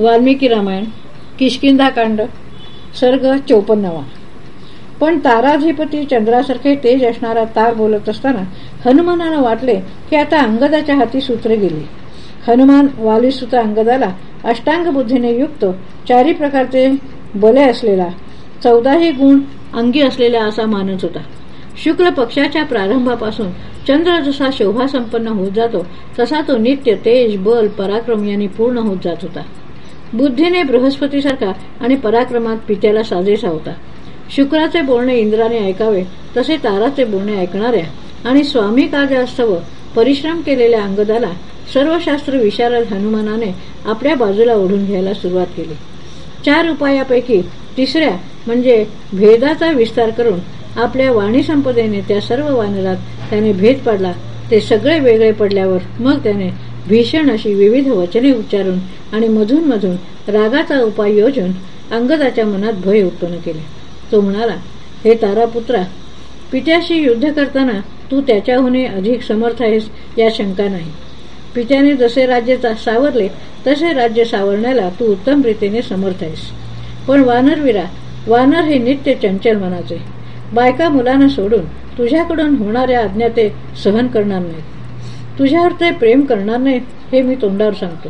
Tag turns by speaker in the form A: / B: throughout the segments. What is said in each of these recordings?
A: वाल्मिकी रामायण किशकिंधाकांड सर्ग चौपन्नवा. पण ताराधिपती चंद्रासारखे तेज असणारा तार बोलत असताना हनुमानानं वाटले की आता अंगदाच्या हाती सूत्रे गेली. हनुमान वालीसुता अंगदाला अष्टांग बुद्धीने युक्त चारी प्रकारचे बले असलेला चौदाही गुण अंगी असलेला असा मानत होता. शुक्ल पक्षाच्या प्रारंभापासून चंद्र जसा शोभा संपन्न होत जातो तसा तो नित्य तेज बल पराक्रम यांनी पूर्ण होत जात होता. बुद्धीने बृहस्पतीसारखा आणि पराक्रमात पित्याला साजेसा होता. शुक्राचे बोलणे इंद्राने ऐकावे तसे ताराचे बोलणे ऐकणाऱ्या आणि स्वामी कार्यास्तव परिश्रम केलेल्या अंगदाला सर्व शास्त्र विशारद हनुमानाने आपल्या बाजूला ओढून घ्यायला सुरुवात केली. चार उपायापैकी तिसऱ्या म्हणजे भेदाचा विस्तार करून आपल्या वाणी संपदेने त्या सर्व वानरात त्याने भेद पडला ते सगळे वेगळे पडल्यावर मग त्याने भीषण अशी विविध वचने उच्चारून आणि मधून मधून रागाचा उपाय योजून अंगदाच्या मनात भय उत्पन्न केले. तो म्हणाला हे तारापुत्रा पित्याशी युद्ध करताना तू त्याच्याहूनही अधिक समर्थ आहेस या शंका नाही. पित्याने जसे राज्य सावरले तसे राज्य सावरण्याला तू उत्तम रीतीने समर्थ आहेस. पण वानरवीरा वानर हे नित्य चंचल मनाचे. बायका मुलांना सोडून तुझ्याकडून होणाऱ्या अज्ञाते सहन करणार नाहीत. तुझ्यावर ते प्रेम करणार नाही हे मी तोंडावर सांगतो.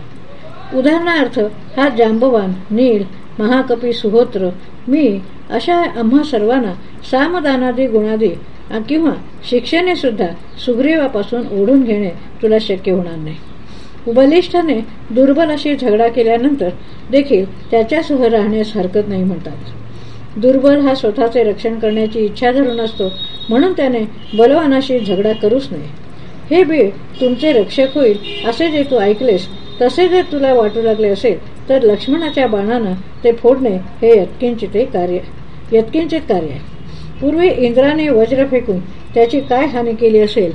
A: उदाहरणार्थ हा जांबवान नील महाकपी सुहोत्र मी अशा आम्हा सर्वांना सामदानादी गुणादी किंवा शिक्षेने सुद्धा सुग्रीवापासून ओढून घेणे तुला शक्य होणार नाही. बलिष्ठाने दुर्बल अशी झगडा केल्यानंतर देखील त्याच्यासह राहण्यास हरकत नाही म्हणतात. दुर्बल हा स्वतःचे रक्षण करण्याची इच्छा धरून असतो म्हणून त्याने बलवानाशी झगडा करूच नये. हे बीळ तुमचे रक्षक होईल असे जे तू ऐकलेस तसे जर तुला वाटू लागले असेल तर लक्ष्मणाच्या बाणानं ते फोडणे हे यत्किंचित कार्य यत्किंचित कार्य आहे. पूर्वी इंद्राने वज्र फेकून त्याची काय हानी केली असेल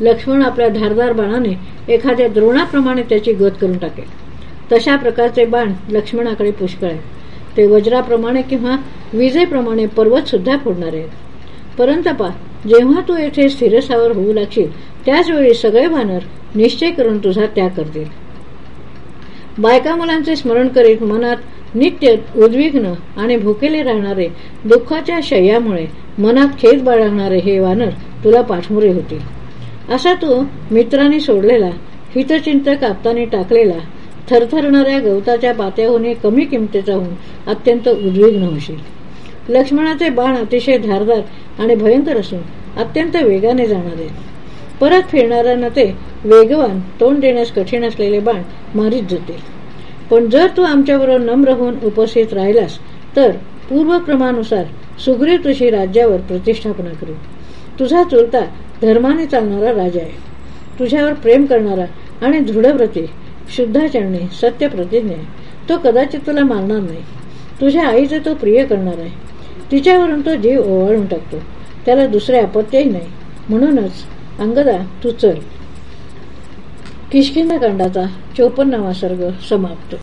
A: लक्ष्मण आपल्या धारदार बाणाने एखाद्या द्रोणाप्रमाणे त्याची गत करून टाकेल. तशा प्रकारचे बाण लक्ष्मणाकडे पुष्कळ आहे ते वज्राप्रमाणे किंवा विजेप्रमाणे पर्वत सुद्धा फोडणारे आहेत. परंतपा जेव्हा तू येथे स्थिरसावर होऊ लागशील त्याचवेळी सगळे वानर निश्चय करून तुझा त्याग करतील. बायका मुलांचे स्मरण करीत मनात नित्य उद्विग्न आणि भुकेले राहणारे दुःखाच्या शय्यामुळे मनात खेद बाळगणारे हे वानर तुला पाठमोरे होतील. असा तू मित्रांनी सोडलेला हितचिंतक आपताने टाकलेला थरथरणाऱ्या गवताच्या पात्याहून कमी किमतीचा होऊन अत्यंत उद्विग्न होशील. लक्ष्मणाचे बाण अतिशय धारदार आणि भयंकर असून अत्यंत वेगाने जाणारे. परत फिरणाऱ्यांना ते वेगवान तोंड देण्यास कठीण असलेले बाण मारीत जातील. पण जर तू आमच्याबरोबर नम्र होऊन उपस्थित राहिलास तर पूर्वक्रमानुसार सुग्रीव तुझी राज्यावर प्रतिष्ठापना करू. तुझा चुलता धर्माने चालणारा राजा आहे. तुझ्यावर प्रेम करणारा आणि दृढव्रती शुद्धाचरणी सत्य प्रतिज्ञ तो कदाचित तुला मारणार नाही. तुझ्या आईचे तो प्रिय करणार आहे. तिच्यावरून तो जीव ओवाळून टाकतो. त्याला दुसरे अपत्यही नाही. म्हणूनच अंगदा तू चल. किशकिंदा कांडाचा चोपन्नावा सर्ग समाप्त.